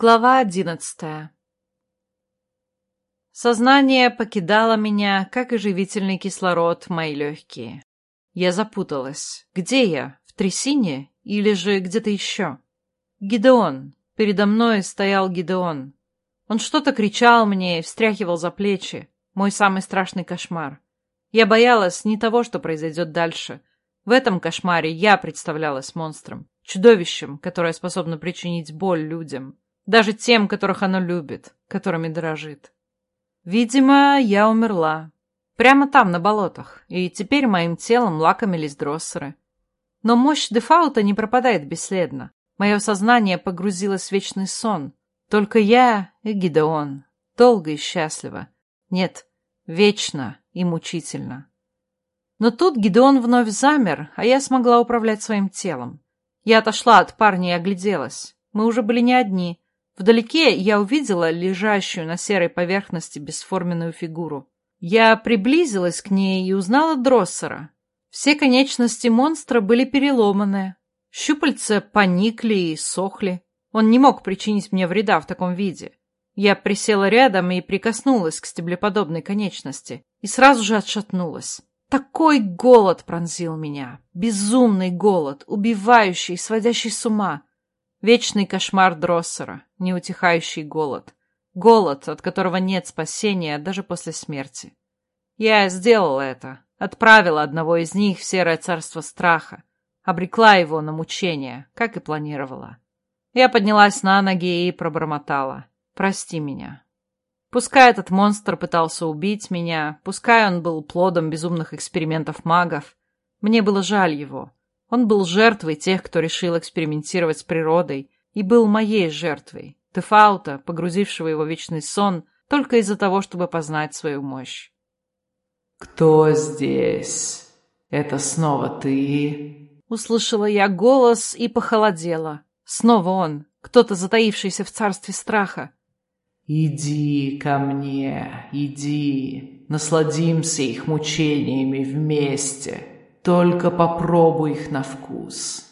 Глава одиннадцатая Сознание покидало меня, как и живительный кислород мои легкие. Я запуталась. Где я? В трясине? Или же где-то еще? Гидеон. Передо мной стоял Гидеон. Он что-то кричал мне и встряхивал за плечи. Мой самый страшный кошмар. Я боялась не того, что произойдет дальше. В этом кошмаре я представлялась монстром, чудовищем, которое способно причинить боль людям. Даже тем, которых оно любит, которыми дорожит. Видимо, я умерла. Прямо там, на болотах, и теперь моим телом лакомились дроссеры. Но мощь Дефаута не пропадает бесследно. Мое сознание погрузилось в вечный сон. Только я и Гидеон. Долго и счастливо. Нет, вечно и мучительно. Но тут Гидеон вновь замер, а я смогла управлять своим телом. Я отошла от парня и огляделась. Мы уже были не одни. Вдалеке я увидела лежащую на серой поверхности бесформенную фигуру. Я приблизилась к ней и узнала Дроссера. Все конечности монстра были переломаны. Щупальца поникли и сохли. Он не мог причинить мне вреда в таком виде. Я присела рядом и прикоснулась к стеблеподобной конечности, и сразу же отшатнулась. Такой голод пронзил меня. Безумный голод, убивающий, сводящий с ума. Вечный кошмар Дроссера, неутихающий голод. Голод, от которого нет спасения даже после смерти. Я сделала это. Отправила одного из них в серое царство страха. Обрекла его на мучение, как и планировала. Я поднялась на ноги и пробормотала. «Прости меня». Пускай этот монстр пытался убить меня, пускай он был плодом безумных экспериментов магов, мне было жаль его. Он был жертвой тех, кто решил экспериментировать с природой, и был моей жертвой, Тефаута, погрузившего его в вечный сон только из-за того, чтобы познать свою мощь. «Кто здесь? Это снова ты?» Услышала я голос и похолодела. Снова он, кто-то затаившийся в царстве страха. «Иди ко мне, иди, насладимся их мучениями вместе». Только попробуй их на вкус.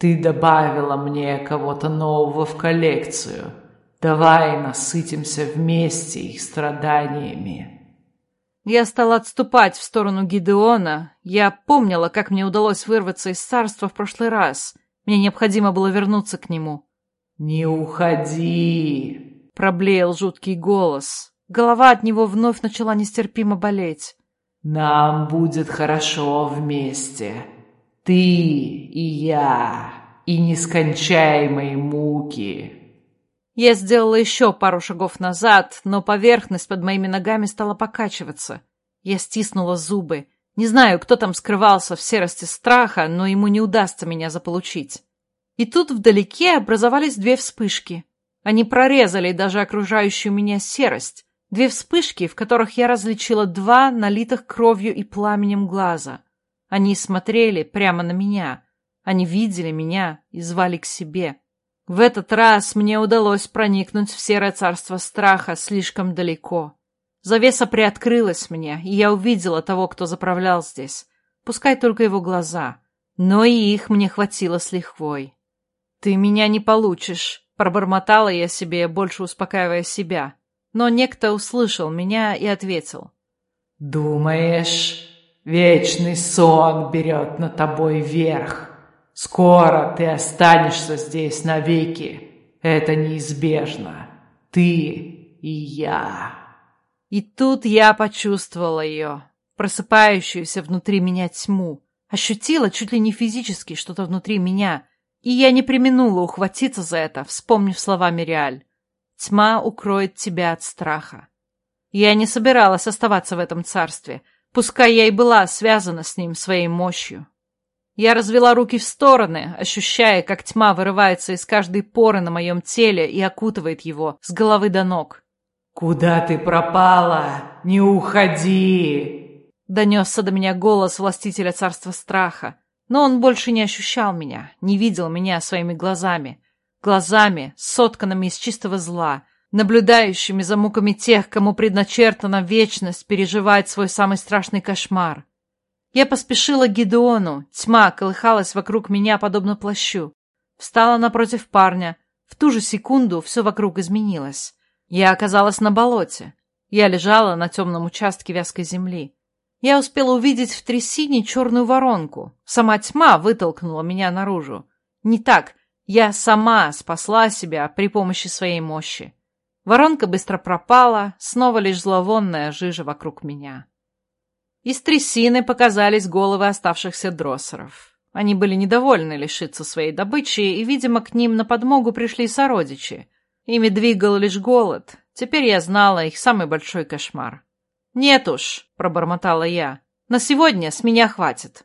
Ты добавила мне кого-то нового в коллекцию. Давай насытимся вместе их страданиями. Я стала отступать в сторону Гидеона. Я помнила, как мне удалось вырваться из царства в прошлый раз. Мне необходимо было вернуться к нему. «Не уходи!» — проблеял жуткий голос. Голова от него вновь начала нестерпимо болеть. Нам будет хорошо вместе. Ты и я, и нескончаемые муки. Я сделала еще пару шагов назад, но поверхность под моими ногами стала покачиваться. Я стиснула зубы. Не знаю, кто там скрывался в серости страха, но ему не удастся меня заполучить. И тут вдалеке образовались две вспышки. Они прорезали даже окружающую меня серость. Две вспышки, в которых я различила два налитых кровью и пламенем глаза. Они смотрели прямо на меня. Они видели меня и звали к себе. В этот раз мне удалось проникнуть в серое царство страха слишком далеко. Завеса приоткрылась мне, и я увидела того, кто заправлял здесь. Пускай только его глаза. Но и их мне хватило с лихвой. «Ты меня не получишь», — пробормотала я себе, больше успокаивая себя но некто услышал меня и ответил. «Думаешь, вечный сон берет над тобой верх? Скоро ты останешься здесь навеки. Это неизбежно. Ты и я». И тут я почувствовала ее, просыпающуюся внутри меня тьму, ощутила чуть ли не физически что-то внутри меня, и я не применула ухватиться за это, вспомнив слова Мириаль. Тьма укроет тебя от страха. Я не собиралась оставаться в этом царстве, пускай я и была связана с ним своей мощью. Я развела руки в стороны, ощущая, как тьма вырывается из каждой поры на моем теле и окутывает его с головы до ног. «Куда ты пропала? Не уходи!» Донесся до меня голос властителя царства страха, но он больше не ощущал меня, не видел меня своими глазами, глазами, сотканными из чистого зла, наблюдающими за муками тех, кому предначертана вечность переживать свой самый страшный кошмар. Я поспешила к Гидеону, тьма колыхалась вокруг меня, подобно плащу. Встала напротив парня, В ту же секунду все вокруг изменилось. Я оказалась на болоте. Я лежала на темном участке вязкой земли. Я успела увидеть в трясине черную воронку. Сама тьма вытолкнула меня наружу. Не так. Я сама спасла себя при помощи своей мощи. Воронка быстро пропала, снова лишь зловонная жижа вокруг меня. Из трясины показались головы оставшихся дроссеров. Они были недовольны лишиться своей добычи, и, видимо, к ним на подмогу пришли сородичи. Ими двигал лишь голод. Теперь я знала их самый большой кошмар. «Нет уж», — пробормотала я, — «на сегодня с меня хватит».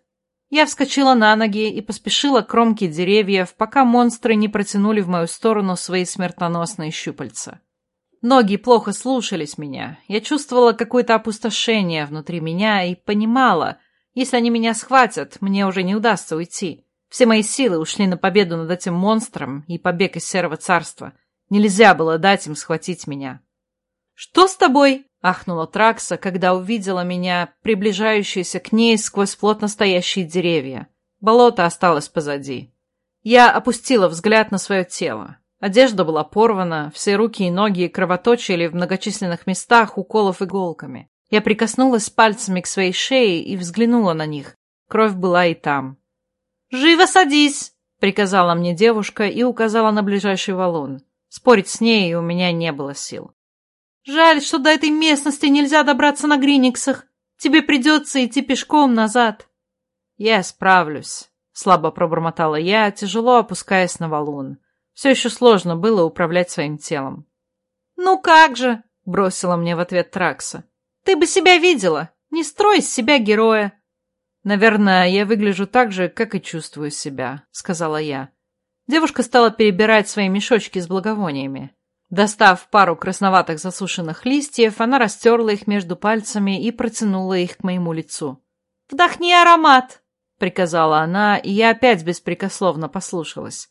Я вскочила на ноги и поспешила к кромке деревьев, пока монстры не протянули в мою сторону свои смертоносные щупальца. Ноги плохо слушались меня. Я чувствовала какое-то опустошение внутри меня и понимала, если они меня схватят, мне уже не удастся уйти. Все мои силы ушли на победу над этим монстром и побег из Серого Царства. Нельзя было дать им схватить меня. «Что с тобой?» — ахнула Тракса, когда увидела меня, приближающуюся к ней сквозь плотно стоящие деревья. Болото осталось позади. Я опустила взгляд на свое тело. Одежда была порвана, все руки и ноги кровоточили в многочисленных местах уколов иголками. Я прикоснулась пальцами к своей шее и взглянула на них. Кровь была и там. «Живо садись!» — приказала мне девушка и указала на ближайший валун. Спорить с ней у меня не было сил. «Жаль, что до этой местности нельзя добраться на Гриниксах. Тебе придется идти пешком назад». «Я справлюсь», — слабо пробормотала я, тяжело опускаясь на валун. Все еще сложно было управлять своим телом. «Ну как же!» — бросила мне в ответ Тракса. «Ты бы себя видела! Не строй из себя героя!» «Наверное, я выгляжу так же, как и чувствую себя», — сказала я. Девушка стала перебирать свои мешочки с благовониями. Достав пару красноватых засушенных листьев, она растерла их между пальцами и протянула их к моему лицу. «Вдохни аромат!» — приказала она, и я опять беспрекословно послушалась.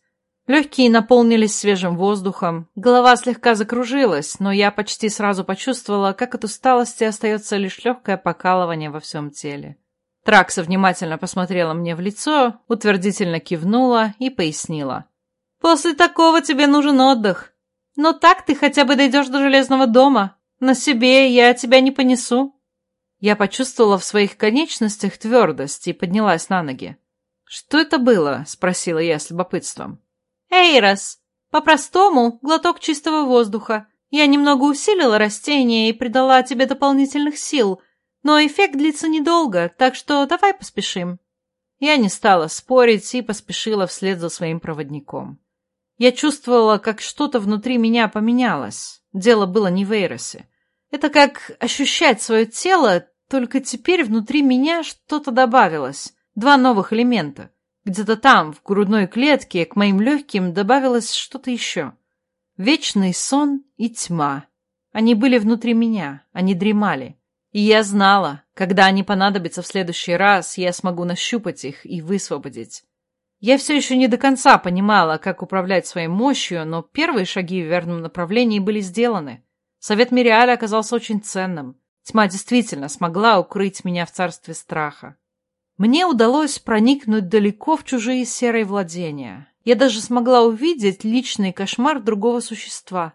Легкие наполнились свежим воздухом, голова слегка закружилась, но я почти сразу почувствовала, как от усталости остается лишь легкое покалывание во всем теле. Тракса внимательно посмотрела мне в лицо, утвердительно кивнула и пояснила. «После такого тебе нужен отдых. Но так ты хотя бы дойдешь до Железного дома. На себе я тебя не понесу». Я почувствовала в своих конечностях твердость и поднялась на ноги. «Что это было?» — спросила я с любопытством. «Эйрос! По-простому, глоток чистого воздуха. Я немного усилила растение и придала тебе дополнительных сил, но эффект длится недолго, так что давай поспешим». Я не стала спорить и поспешила вслед за своим проводником. Я чувствовала, как что-то внутри меня поменялось. Дело было не в Эйросе. Это как ощущать свое тело, только теперь внутри меня что-то добавилось. Два новых элемента. Где-то там, в грудной клетке, к моим легким добавилось что-то еще. Вечный сон и тьма. Они были внутри меня, они дремали. И я знала, когда они понадобятся в следующий раз, я смогу нащупать их и высвободить. Я все еще не до конца понимала, как управлять своей мощью, но первые шаги в верном направлении были сделаны. Совет Мириаля оказался очень ценным. Тьма действительно смогла укрыть меня в царстве страха. Мне удалось проникнуть далеко в чужие серые владения. Я даже смогла увидеть личный кошмар другого существа.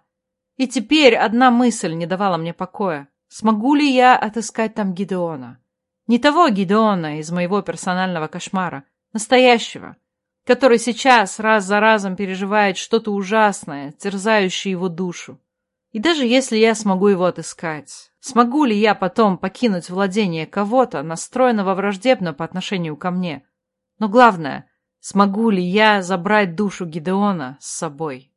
И теперь одна мысль не давала мне покоя. Смогу ли я отыскать там Гидеона? Не того Гидеона из моего персонального кошмара, настоящего, который сейчас раз за разом переживает что-то ужасное, терзающее его душу. И даже если я смогу его отыскать, смогу ли я потом покинуть владение кого-то, настроенного враждебно по отношению ко мне? Но главное, смогу ли я забрать душу Гидеона с собой?